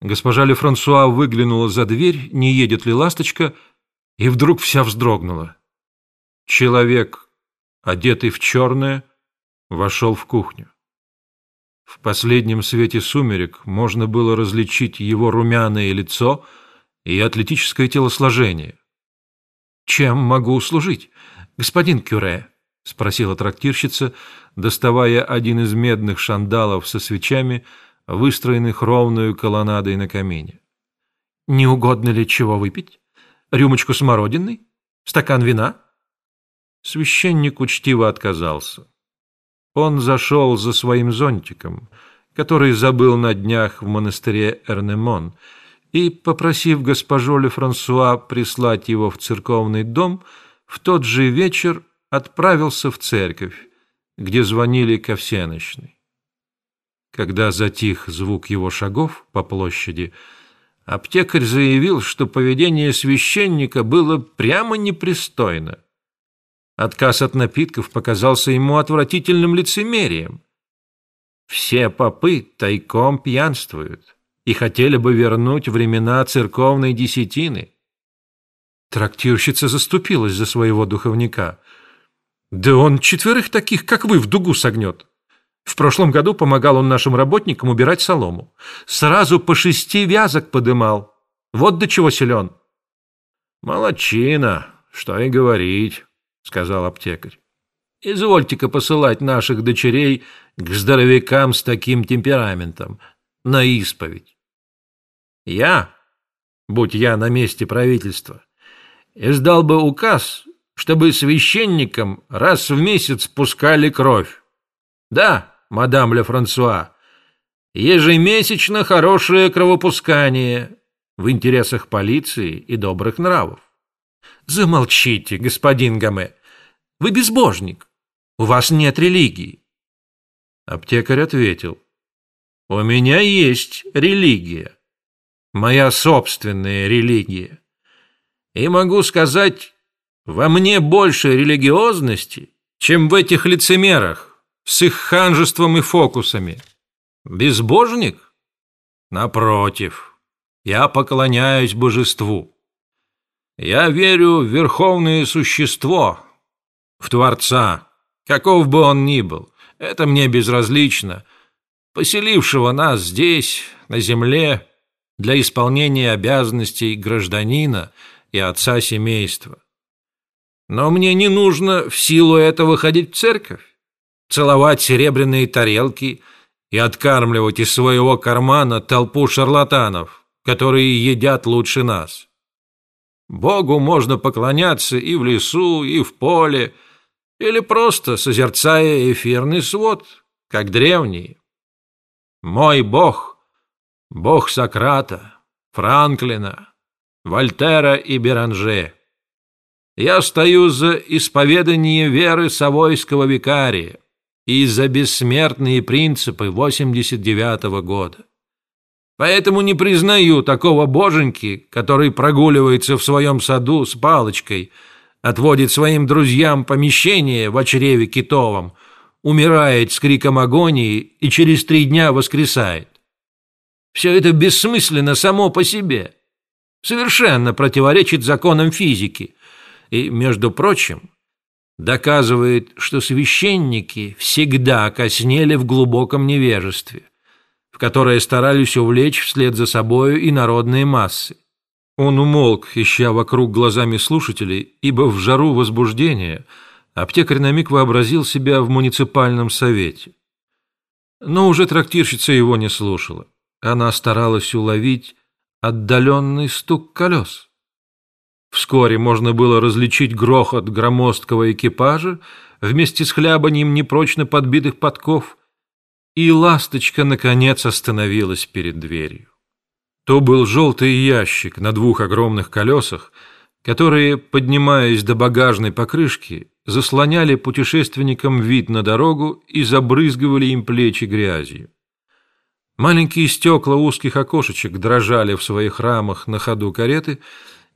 Госпожа Лефрансуа выглянула за дверь, не едет ли ласточка, и вдруг вся вздрогнула. Человек, одетый в черное, вошел в кухню. В последнем свете сумерек можно было различить его румяное лицо и атлетическое телосложение. «Чем могу услужить, господин Кюре?» — спросила трактирщица, доставая один из медных шандалов со свечами — выстроенных ровную колоннадой на камине. «Не угодно ли чего выпить? Рюмочку смородины? Стакан вина?» Священник учтиво отказался. Он зашел за своим зонтиком, который забыл на днях в монастыре Эрнемон, и, попросив госпожу Ле Франсуа прислать его в церковный дом, в тот же вечер отправился в церковь, где звонили ко всеночной. Когда затих звук его шагов по площади, аптекарь заявил, что поведение священника было прямо непристойно. Отказ от напитков показался ему отвратительным лицемерием. Все попы тайком пьянствуют и хотели бы вернуть времена церковной десятины. Трактирщица заступилась за своего духовника. «Да он четверых таких, как вы, в дугу согнет!» В прошлом году помогал он нашим работникам убирать солому. Сразу по шести вязок подымал. Вот до чего силен. Молодчина, что и говорить, сказал аптекарь. Извольте-ка посылать наших дочерей к здоровякам с таким темпераментом на исповедь. Я, будь я на месте правительства, издал бы указ, чтобы священникам раз в месяц пускали кровь. Да, мадам Ле Франсуа, ежемесячно хорошее кровопускание в интересах полиции и добрых нравов. Замолчите, господин Гаме. Вы безбожник. У вас нет религии. Аптекарь ответил. У меня есть религия. Моя собственная религия. И могу сказать, во мне больше религиозности, чем в этих лицемерах, с их ханжеством и фокусами. Безбожник? Напротив, я поклоняюсь божеству. Я верю в верховное существо, в Творца, каков бы он ни был. Это мне безразлично, поселившего нас здесь, на земле, для исполнения обязанностей гражданина и отца семейства. Но мне не нужно в силу этого ходить в церковь целовать серебряные тарелки и откармливать из своего кармана толпу шарлатанов, которые едят лучше нас. Богу можно поклоняться и в лесу, и в поле, или просто созерцая эфирный свод, как древние. Мой Бог — Бог Сократа, Франклина, Вольтера и Беранже. Я стою за исповедание веры Савойского викария, и за бессмертные принципы 89 -го года. Поэтому не признаю такого боженьки, который прогуливается в своем саду с палочкой, отводит своим друзьям помещение в очреве китовом, умирает с криком агонии и через три дня воскресает. Все это бессмысленно само по себе, совершенно противоречит законам физики. И, между прочим, доказывает, что священники всегда коснели в глубоком невежестве, в которое старались увлечь вслед за собою и народные массы. Он умолк, ища вокруг глазами слушателей, ибо в жару возбуждения аптекарь на миг вообразил себя в муниципальном совете. Но уже трактирщица его не слушала. Она старалась уловить отдаленный стук колес. Вскоре можно было различить грохот громоздкого экипажа вместе с хлябанием непрочно подбитых подков, и ласточка, наконец, остановилась перед дверью. То был желтый ящик на двух огромных колесах, которые, поднимаясь до багажной покрышки, заслоняли путешественникам вид на дорогу и забрызгивали им плечи грязью. Маленькие стекла узких окошечек дрожали в своих рамах на ходу кареты —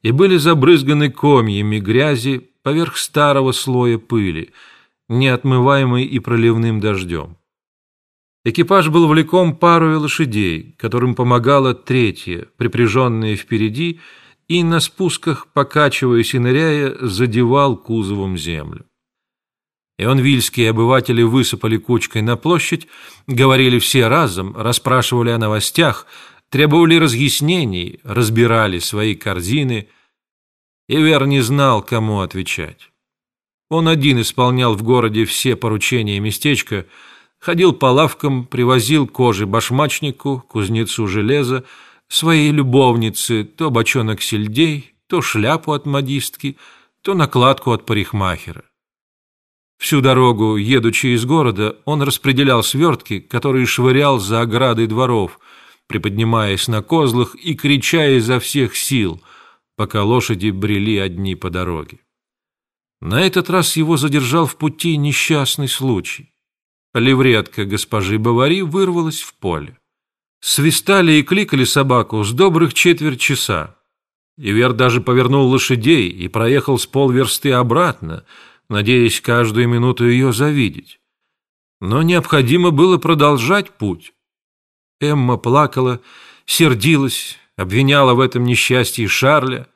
и были забрызганы комьями грязи поверх старого слоя пыли, неотмываемой и проливным дождем. Экипаж был влеком парой лошадей, которым помогала третья, припряженная впереди, и на спусках, покачиваясь и ныряя, задевал кузовом землю. Ионвильские обыватели высыпали кучкой на площадь, говорили все разом, расспрашивали о новостях, требовали разъяснений, разбирали свои корзины. Ивер не знал, кому отвечать. Он один исполнял в городе все поручения местечка, ходил по лавкам, привозил кожи башмачнику, кузнецу железа, своей любовнице то бочонок сельдей, то шляпу от модистки, то накладку от парикмахера. Всю дорогу, едучи из города, он распределял свертки, которые швырял за оградой дворов, приподнимаясь на козлах и крича изо всех сил, пока лошади брели одни по дороге. На этот раз его задержал в пути несчастный случай. Левретка госпожи Бавари вырвалась в поле. Свистали и кликали собаку с добрых четверть часа. Ивер даже повернул лошадей и проехал с полверсты обратно, надеясь каждую минуту ее завидеть. Но необходимо было продолжать путь. Эмма плакала, сердилась, обвиняла в этом несчастье Шарля.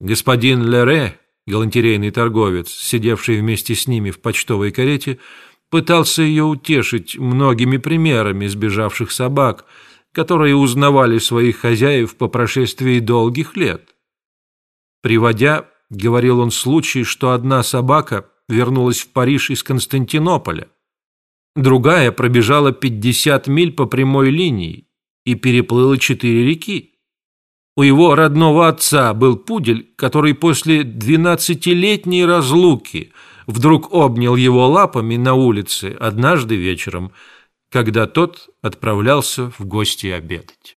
Господин Лере, галантерейный торговец, сидевший вместе с ними в почтовой карете, пытался ее утешить многими примерами сбежавших собак, которые узнавали своих хозяев по прошествии долгих лет. Приводя говорил он случай, что одна собака вернулась в Париж из Константинополя, другая пробежала 50 миль по прямой линии и переплыла четыре реки. У его родного отца был пудель, который после двенадцатилетней разлуки вдруг обнял его лапами на улице однажды вечером, когда тот отправлялся в гости обедать.